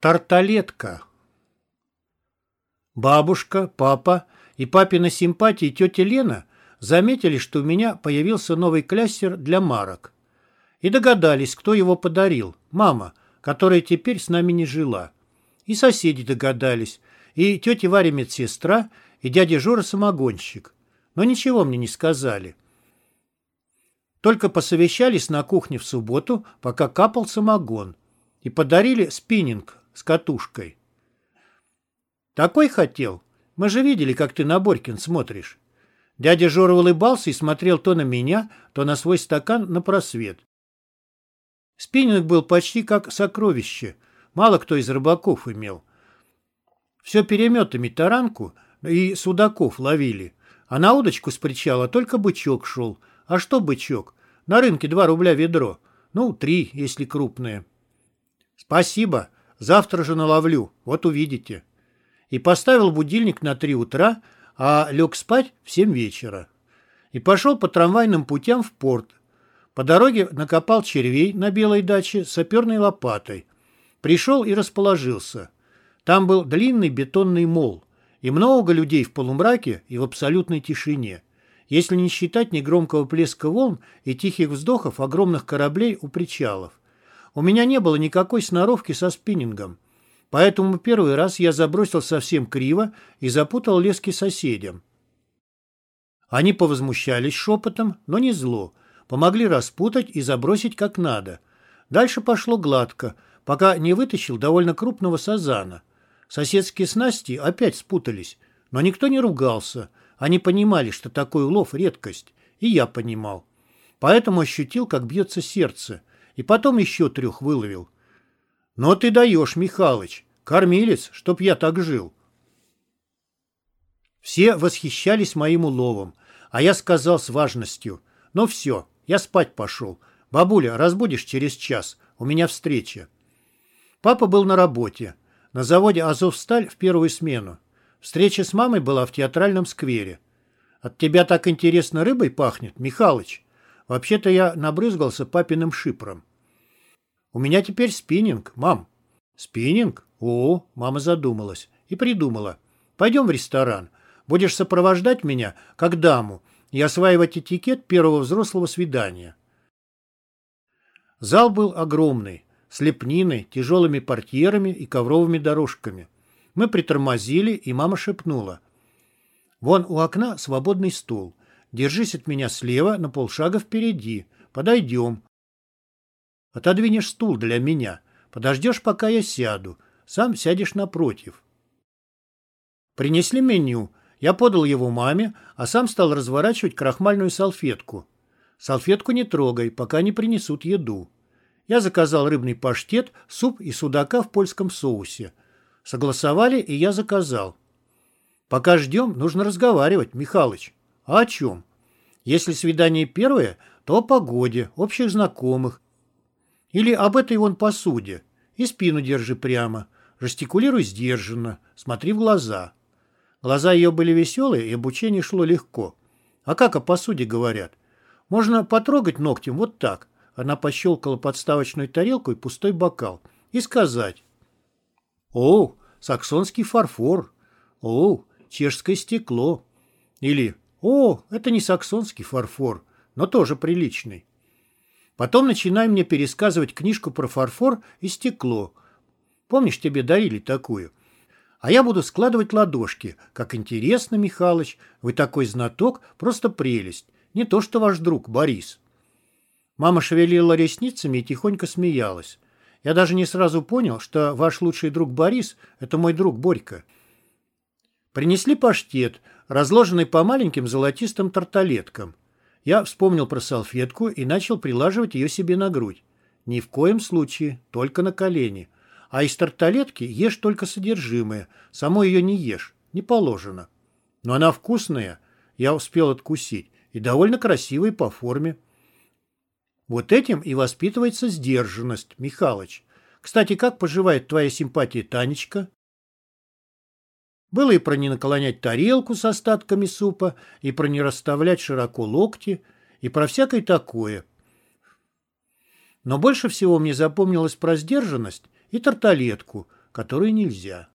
Тарталетка. Бабушка, папа и папина симпатия тетя Лена заметили, что у меня появился новый клястер для марок. И догадались, кто его подарил. Мама, которая теперь с нами не жила. И соседи догадались, и тетя Варя медсестра, и дядя Жора самогонщик. Но ничего мне не сказали. Только посовещались на кухне в субботу, пока капал самогон. И подарили спиннинг с катушкой. Такой хотел? Мы же видели, как ты на Борькин смотришь. Дядя Жора улыбался и смотрел то на меня, то на свой стакан на просвет. Спиннинг был почти как сокровище. Мало кто из рыбаков имел. Все переметами таранку и судаков ловили. А на удочку с причала только бычок шел. А что бычок? На рынке два рубля ведро. Ну, три, если крупные. Спасибо. Завтра же наловлю, вот увидите. И поставил будильник на три утра, а лег спать в семь вечера. И пошел по трамвайным путям в порт. По дороге накопал червей на белой даче саперной лопатой. Пришел и расположился. Там был длинный бетонный мол. И много людей в полумраке и в абсолютной тишине. Если не считать негромкого плеска волн и тихих вздохов огромных кораблей у причалов. У меня не было никакой сноровки со спиннингом. Поэтому первый раз я забросил совсем криво и запутал лески соседям. Они повозмущались шепотом, но не зло. Помогли распутать и забросить как надо. Дальше пошло гладко, пока не вытащил довольно крупного сазана. Соседские снасти опять спутались, но никто не ругался. Они понимали, что такой улов — редкость, и я понимал. Поэтому ощутил, как бьется сердце и потом еще трех выловил. Но ты даешь, Михалыч, кормилец, чтоб я так жил. Все восхищались моим уловом, а я сказал с важностью, ну все, я спать пошел. Бабуля, разбудишь через час, у меня встреча. Папа был на работе. На заводе «Азовсталь» в первую смену. Встреча с мамой была в театральном сквере. От тебя так интересно рыбой пахнет, Михалыч. Вообще-то я набрызгался папиным шипром. У меня теперь спиннинг, мам. Спиннинг? О, мама задумалась и придумала. Пойдем в ресторан. Будешь сопровождать меня, как даму, и осваивать этикет первого взрослого свидания. Зал был огромный, с лепниной, тяжелыми портьерами и ковровыми дорожками. Мы притормозили, и мама шепнула. «Вон у окна свободный стул. Держись от меня слева на полшага впереди. Подойдем. Отодвинешь стул для меня. Подождешь, пока я сяду. Сам сядешь напротив. Принесли меню. Я подал его маме, а сам стал разворачивать крахмальную салфетку. Салфетку не трогай, пока не принесут еду. Я заказал рыбный паштет, суп и судака в польском соусе. Согласовали, и я заказал. Пока ждем, нужно разговаривать, Михалыч. А о чем? Если свидание первое, то о погоде, общих знакомых, или об этой вон посуде. И спину держи прямо. Жестикулируй сдержанно. Смотри в глаза. Глаза ее были веселые, и обучение шло легко. А как о посуде говорят? Можно потрогать ногтем вот так. Она пощелкала подставочную тарелку и пустой бокал. И сказать. О, саксонский фарфор. О, чешское стекло. Или О, это не саксонский фарфор, но тоже приличный. Потом начинай мне пересказывать книжку про фарфор и стекло. Помнишь, тебе дарили такую? А я буду складывать ладошки. Как интересно, Михалыч, вы такой знаток, просто прелесть. Не то, что ваш друг Борис. Мама шевелила ресницами и тихонько смеялась. Я даже не сразу понял, что ваш лучший друг Борис – это мой друг Борька. Принесли паштет, разложенный по маленьким золотистым тарталеткам. Я вспомнил про салфетку и начал прилаживать ее себе на грудь. Ни в коем случае, только на колени. А из тарталетки ешь только содержимое, само ее не ешь, не положено. Но она вкусная, я успел откусить, и довольно красивая по форме. Вот этим и воспитывается сдержанность, Михалыч. Кстати, как поживает твоя симпатия Танечка? Было и про не наклонять тарелку с остатками супа, и про не расставлять широко локти, и про всякое такое. Но больше всего мне запомнилось про сдержанность и тарталетку, которую нельзя.